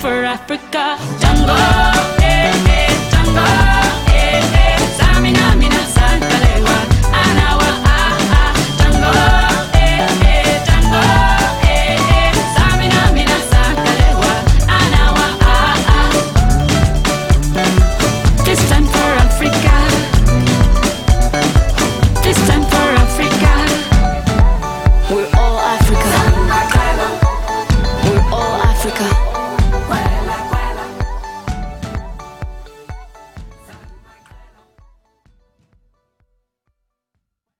for Africa.